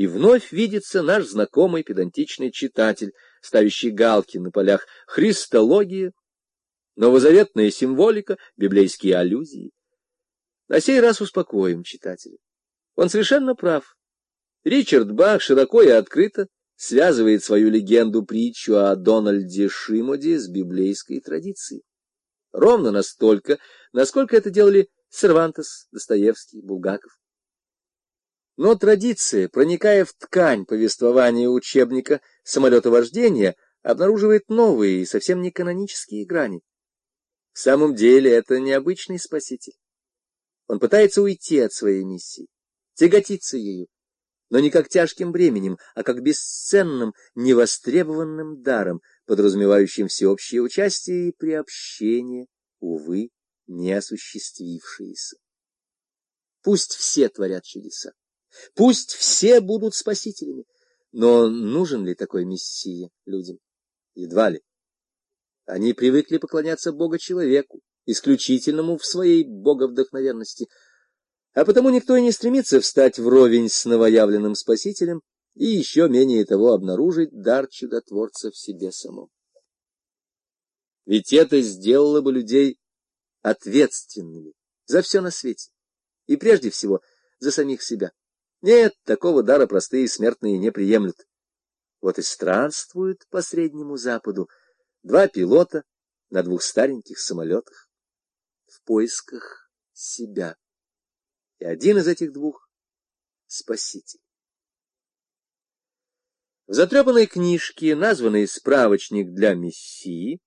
и вновь видится наш знакомый педантичный читатель, ставящий галки на полях «Христология», «Новозаветная символика», «Библейские аллюзии». На сей раз успокоим читателя. Он совершенно прав. Ричард Бах широко и открыто связывает свою легенду-притчу о Дональде Шимоде с библейской традицией. Ровно настолько, насколько это делали Сервантес, Достоевский, Булгаков. Но традиция, проникая в ткань повествования учебника самолетовождения, обнаруживает новые и совсем не канонические грани. В самом деле это необычный спаситель. Он пытается уйти от своей миссии, тяготиться ею, но не как тяжким бременем, а как бесценным, невостребованным даром, подразумевающим всеобщее участие и приобщение, увы, не осуществившиеся. Пусть все творят чудеса, пусть все будут спасителями, но нужен ли такой мессия людям? Едва ли. Они привыкли поклоняться Бога-человеку, исключительному в своей боговдохновенности, а потому никто и не стремится встать вровень с новоявленным Спасителем и еще менее того обнаружить дар чудотворца в себе самом. Ведь это сделало бы людей ответственными за все на свете, и прежде всего за самих себя. Нет, такого дара простые смертные не приемлют. Вот и странствуют по Среднему Западу два пилота на двух стареньких самолетах в поисках себя. И один из этих двух — Спаситель. В затрепанной книжке, названной «Справочник для Мессии»,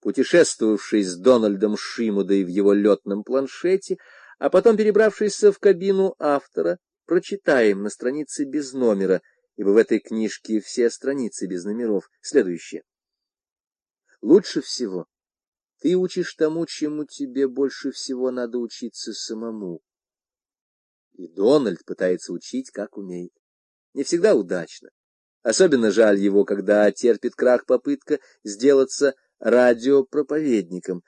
путешествовавший с Дональдом Шимудой в его летном планшете, а потом перебравшийся в кабину автора, прочитаем на странице без номера, ибо в этой книжке все страницы без номеров, следующее. Лучше всего ты учишь тому, чему тебе больше всего надо учиться самому. И Дональд пытается учить, как умеет. Не всегда удачно. Особенно жаль его, когда терпит крах попытка сделаться радиопроповедником.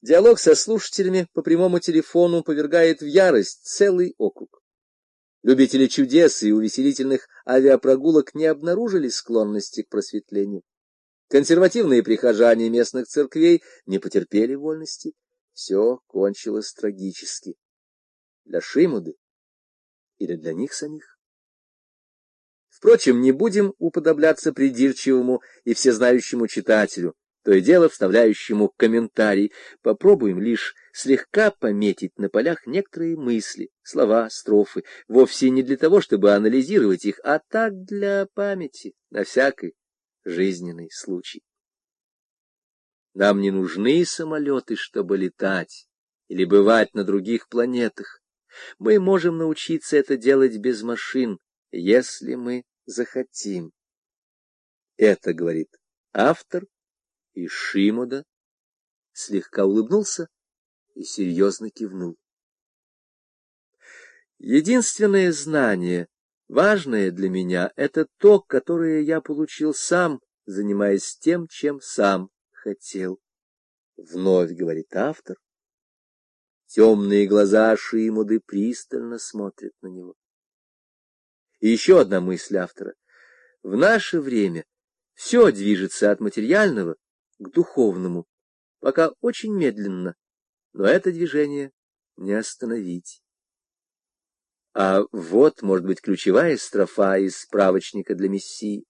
Диалог со слушателями по прямому телефону повергает в ярость целый округ. Любители чудес и увеселительных авиапрогулок не обнаружили склонности к просветлению. Консервативные прихожане местных церквей не потерпели вольности. Все кончилось трагически. Для Шимуды или для них самих. Впрочем, не будем уподобляться придирчивому и всезнающему читателю, то и дело вставляющему комментарий. Попробуем лишь слегка пометить на полях некоторые мысли, слова, строфы, вовсе не для того, чтобы анализировать их, а так для памяти, на всякий жизненный случай. Нам не нужны самолеты, чтобы летать или бывать на других планетах. Мы можем научиться это делать без машин, если мы захотим. Это говорит автор, и Шимода слегка улыбнулся и серьезно кивнул. Единственное знание, Важное для меня — это то, которое я получил сам, занимаясь тем, чем сам хотел. Вновь говорит автор. Темные глаза Шимуды пристально смотрят на него. И еще одна мысль автора. В наше время все движется от материального к духовному, пока очень медленно, но это движение не остановить. А вот, может быть, ключевая строфа из справочника для Мессии.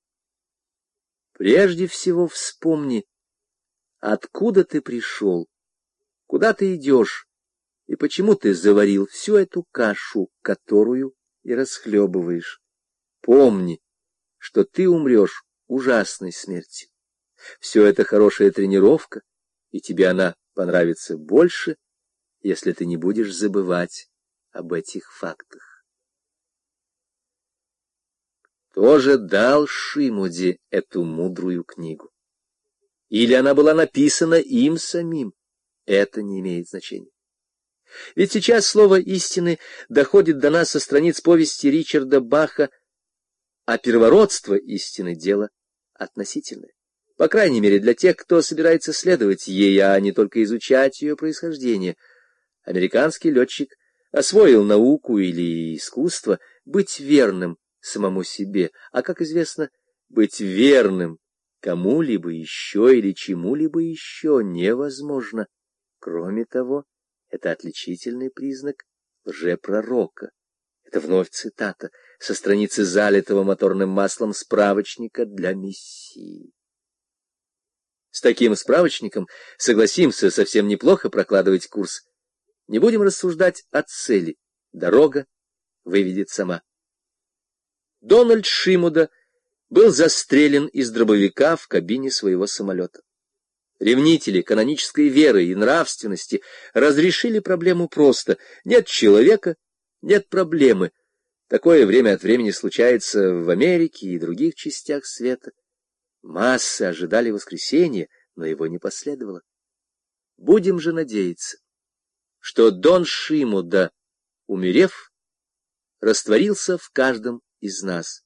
Прежде всего вспомни, откуда ты пришел, куда ты идешь, и почему ты заварил всю эту кашу, которую и расхлебываешь. Помни, что ты умрешь ужасной смертью. Все это хорошая тренировка, и тебе она понравится больше, если ты не будешь забывать об этих фактах тоже дал Шимуде эту мудрую книгу. Или она была написана им самим, это не имеет значения. Ведь сейчас слово истины доходит до нас со страниц повести Ричарда Баха, а первородство истины — дело относительное. По крайней мере, для тех, кто собирается следовать ей, а не только изучать ее происхождение. Американский летчик освоил науку или искусство быть верным самому себе, а, как известно, быть верным кому-либо еще или чему-либо еще невозможно. Кроме того, это отличительный признак лжепророка. Это вновь цитата со страницы залитого моторным маслом справочника для Мессии. С таким справочником согласимся совсем неплохо прокладывать курс. Не будем рассуждать о цели. Дорога выведет сама. Дональд Шимуда был застрелен из дробовика в кабине своего самолета. Ревнители канонической веры и нравственности разрешили проблему просто. Нет человека, нет проблемы. Такое время от времени случается в Америке и других частях света. Массы ожидали воскресенья, но его не последовало. Будем же надеяться, что Дон Шимуда, умерев, растворился в каждом из нас.